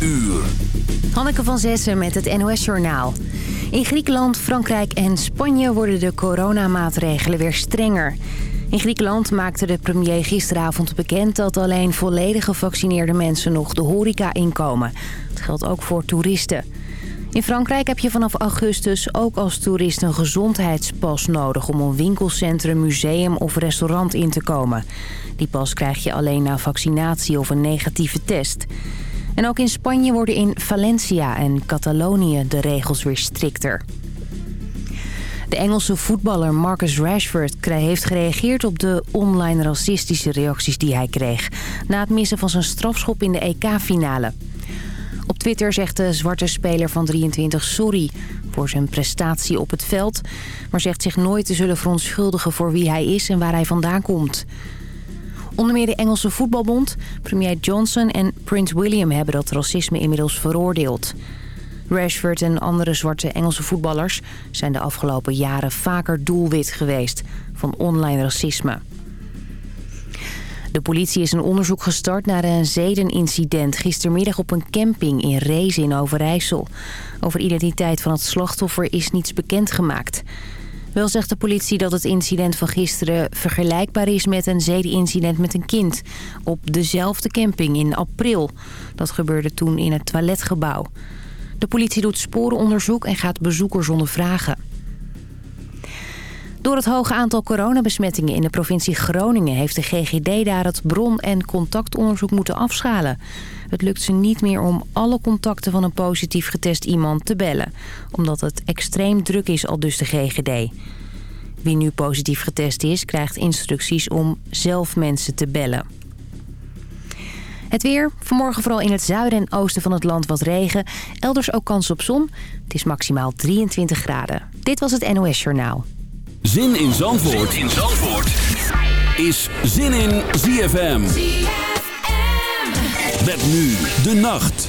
uur. Hanneke van Zessen met het NOS-journaal. In Griekenland, Frankrijk en Spanje worden de coronamaatregelen weer strenger. In Griekenland maakte de premier gisteravond bekend dat alleen volledig gevaccineerde mensen nog de horeca inkomen. Dat geldt ook voor toeristen. In Frankrijk heb je vanaf augustus ook als toerist een gezondheidspas nodig... om een winkelcentrum, museum of restaurant in te komen. Die pas krijg je alleen na vaccinatie of een negatieve test. En ook in Spanje worden in Valencia en Catalonië de regels weer strikter. De Engelse voetballer Marcus Rashford heeft gereageerd op de online racistische reacties die hij kreeg... na het missen van zijn strafschop in de EK-finale. Op Twitter zegt de zwarte speler van 23 sorry voor zijn prestatie op het veld... maar zegt zich nooit te zullen verontschuldigen voor wie hij is en waar hij vandaan komt. Onder meer de Engelse voetbalbond, premier Johnson en Prins William hebben dat racisme inmiddels veroordeeld. Rashford en andere zwarte Engelse voetballers zijn de afgelopen jaren vaker doelwit geweest van online racisme. De politie is een onderzoek gestart naar een zedenincident gistermiddag op een camping in Rees in Overijssel. Over identiteit van het slachtoffer is niets bekendgemaakt. Wel zegt de politie dat het incident van gisteren vergelijkbaar is met een zedenincident met een kind. Op dezelfde camping in april. Dat gebeurde toen in het toiletgebouw. De politie doet sporenonderzoek en gaat bezoekers ondervragen. Door het hoge aantal coronabesmettingen in de provincie Groningen... heeft de GGD daar het bron- en contactonderzoek moeten afschalen. Het lukt ze niet meer om alle contacten van een positief getest iemand te bellen. Omdat het extreem druk is, al dus de GGD. Wie nu positief getest is, krijgt instructies om zelf mensen te bellen. Het weer. Vanmorgen vooral in het zuiden en oosten van het land wat regen. Elders ook kans op zon. Het is maximaal 23 graden. Dit was het NOS Journaal. Zin in Zandvoort, zin in Zandvoort. is Zin in ZFM. Met nu de nacht.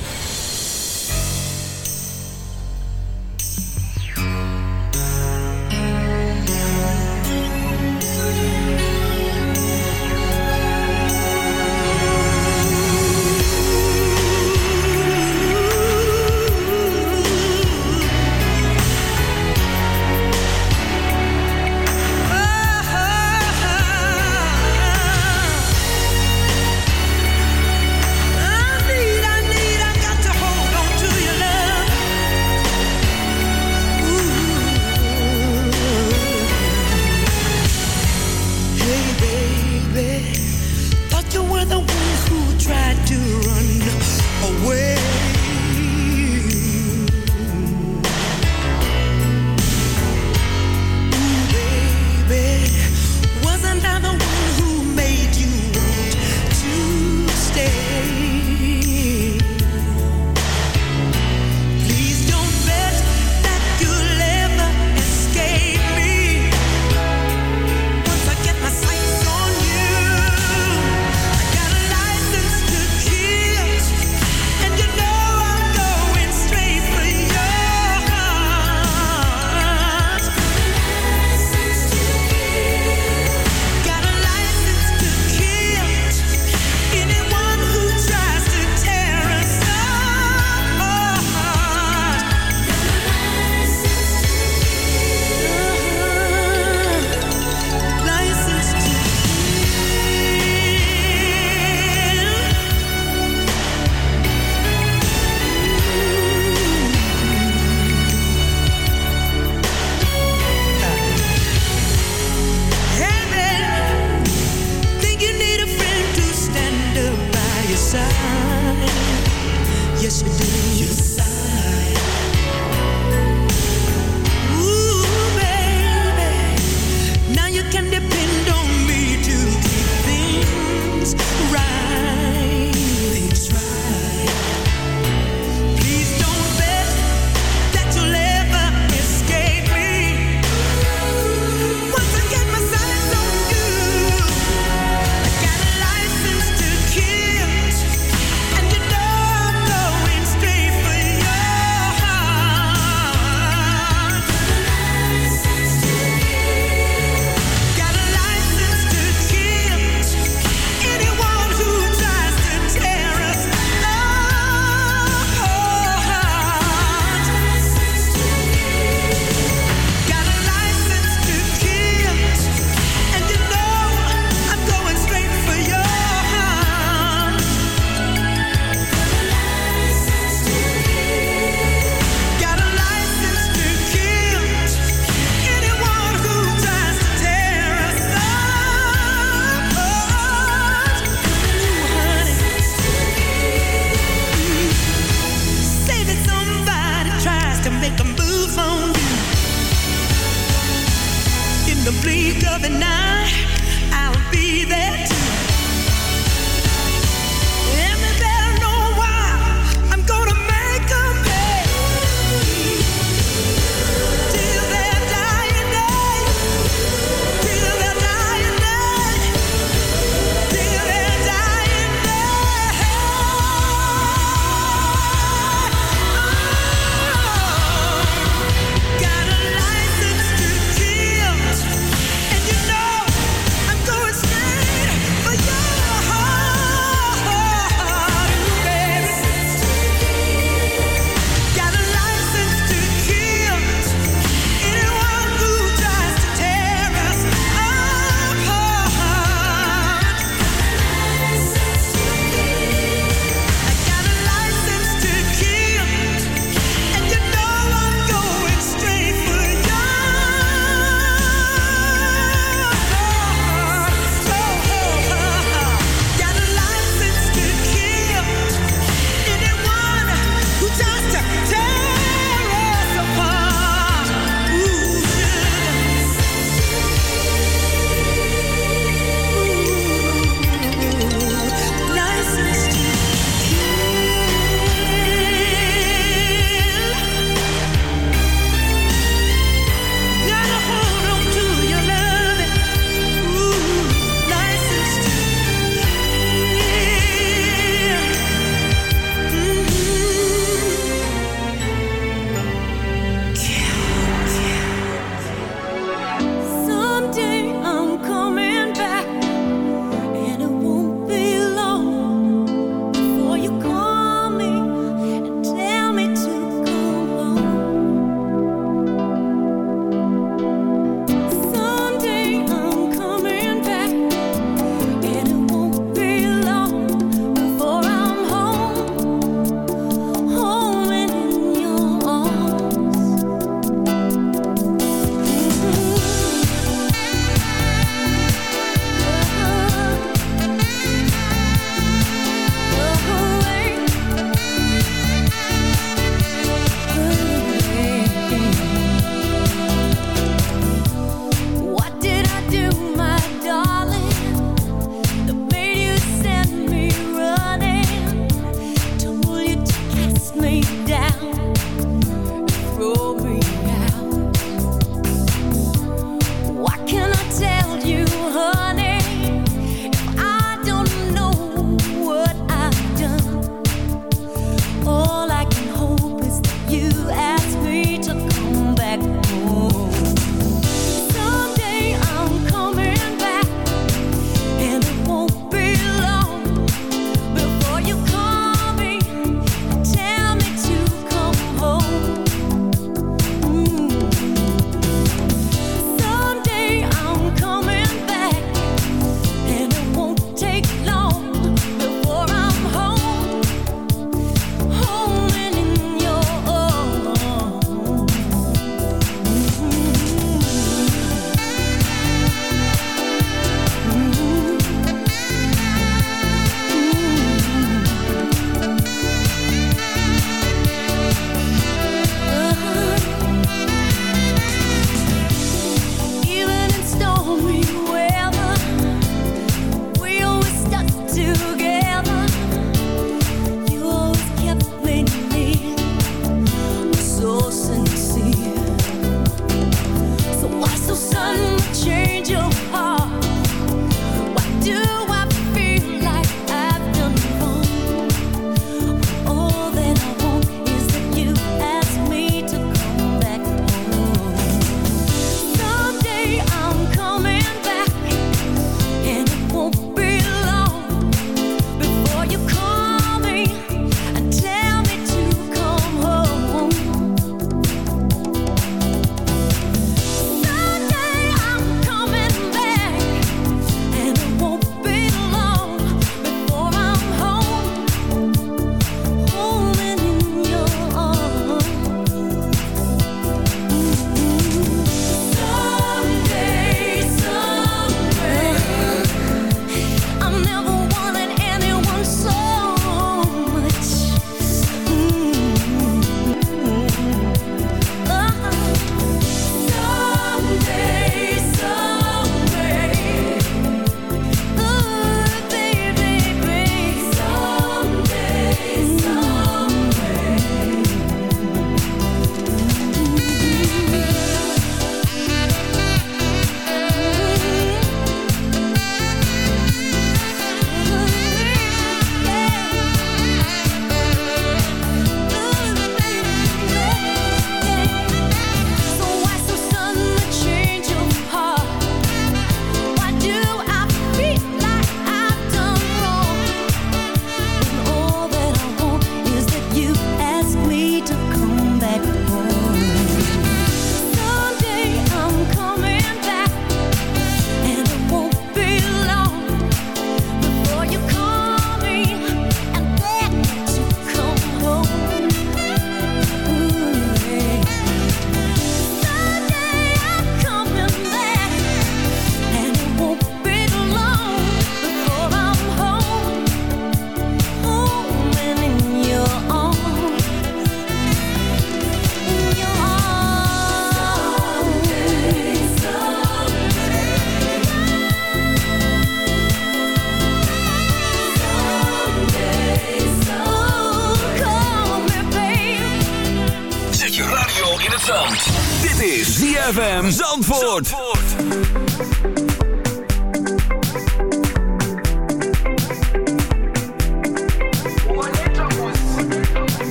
Come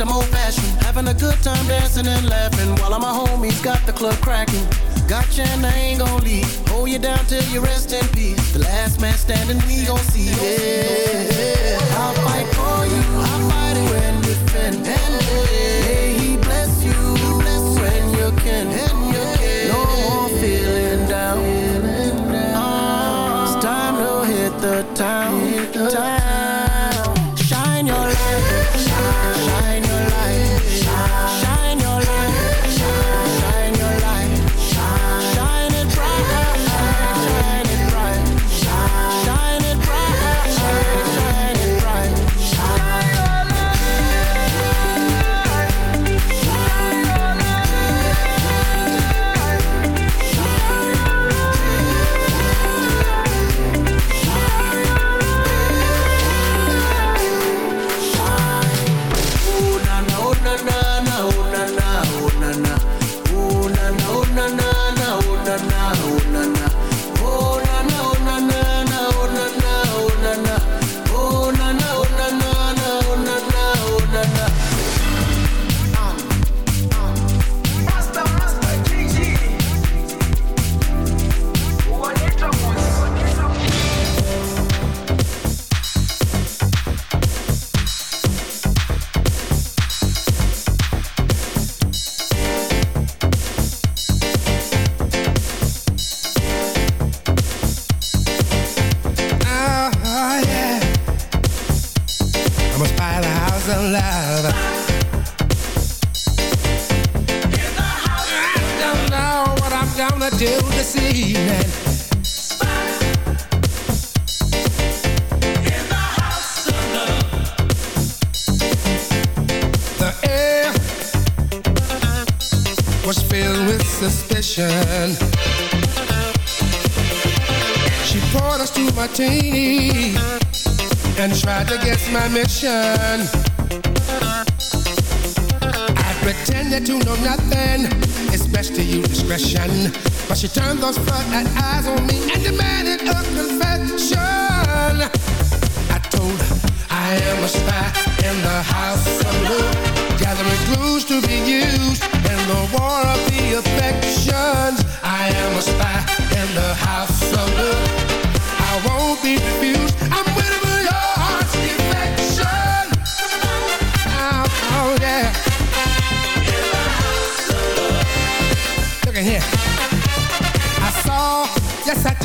them old fashioned. Having a good time dancing and laughing while all my homies got the club cracking. Gotcha and I ain't gon' leave. Hold you down till you rest in peace. The last man standing, we gon' see. Yeah, I'll fight for you. my mission. I pretended to know nothing. It's best to use discretion. But she turned those blood eyes on me and demanded a confession. I told her I am a spy in the house of blue, gathering clues to be used in the war of the affections. I am a spy in the house of blue. I won't be refused. I'm with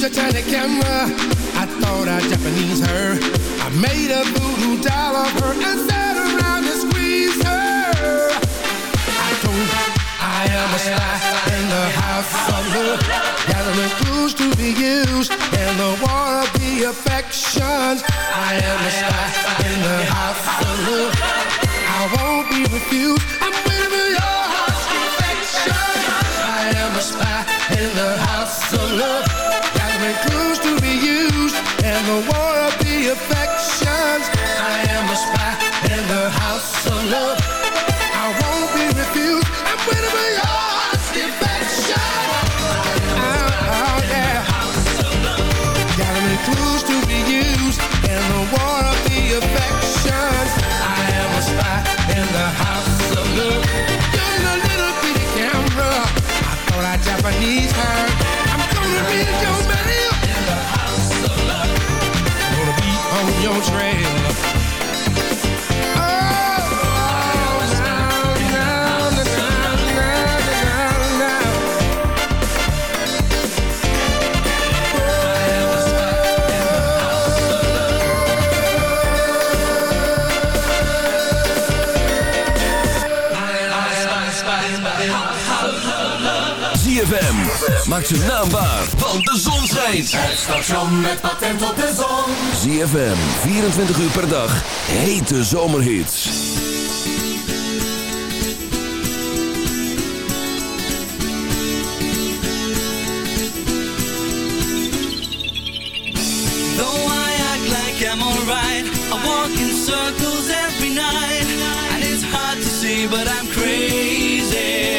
In the house of love. I won't be refused. I'm a spy in waiting for your heart's defection. I'll read your mail. I'll tap your phone. I'm on your trail. You're never alone. One day you'll slip up and leave a lip print on a coffee cup. Yeah, yeah, yeah, yeah, yeah. Oh, oh yeah. Maak ze naambaar, want de zon schijnt. Het station met patent op de zon. ZFM, 24 uur per dag. Hete zomerhits. Though I act like I'm alright, I walk in circles every night. And it's hard to see, but I'm crazy.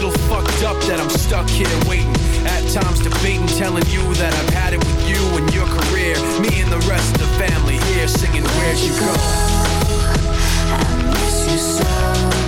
little fucked up that I'm stuck here waiting. At times debating, telling you that I've had it with you and your career. Me and the rest of the family here singing Where'd You Go? I miss you so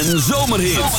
en zomerhits.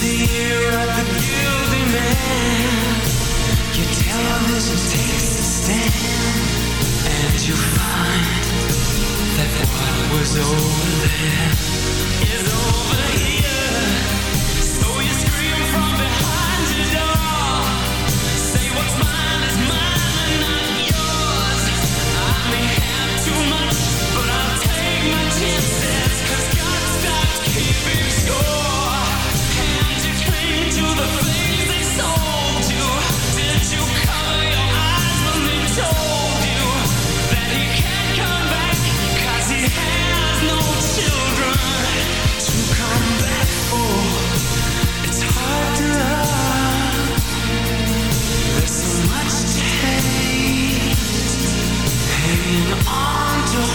the year of the guilty man. Your television takes a stand, and you find that what was over there is over here.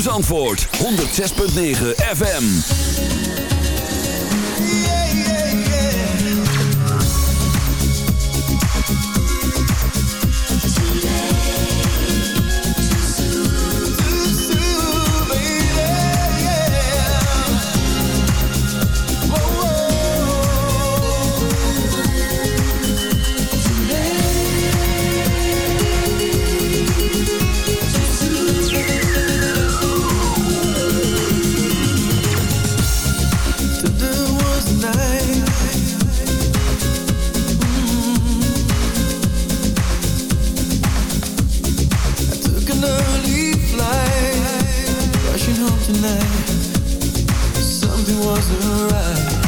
Zandvoort 106.9 FM. right.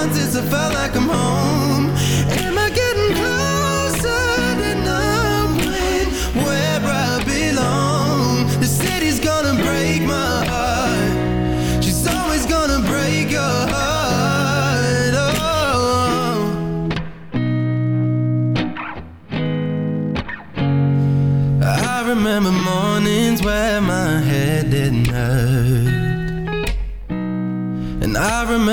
Since I felt like I'm home.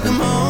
like I'm home.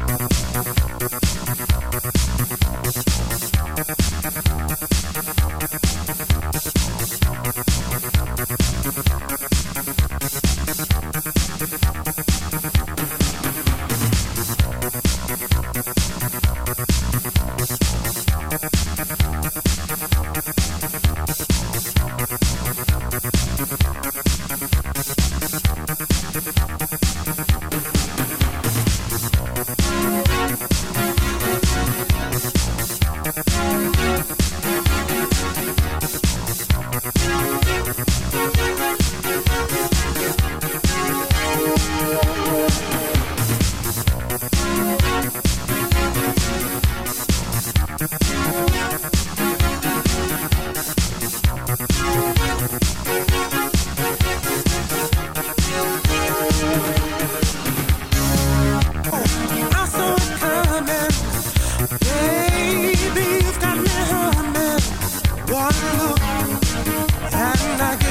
I get